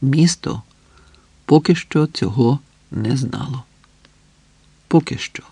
Місто поки що цього не знало. Поки що.